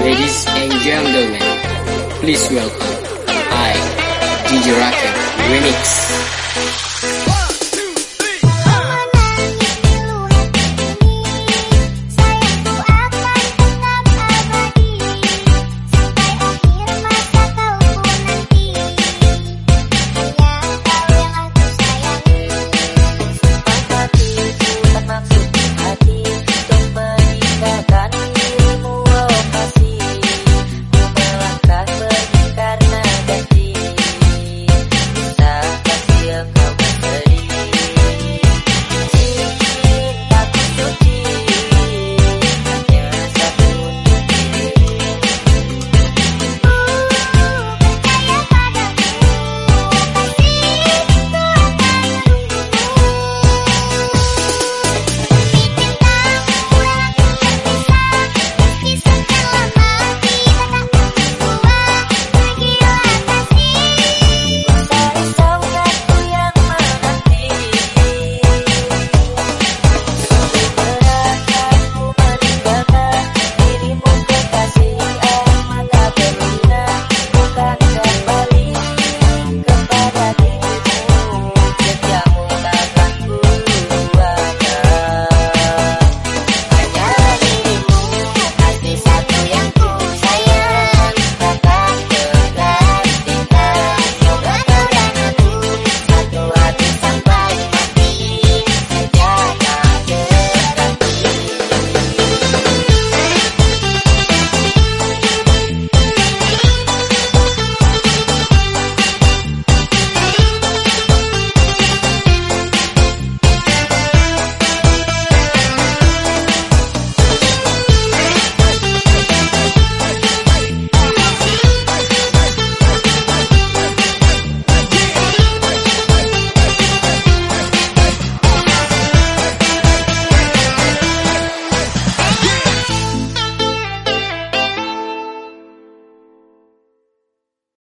Ladies and gentlemen, please welcome I, DJ Racket Remix.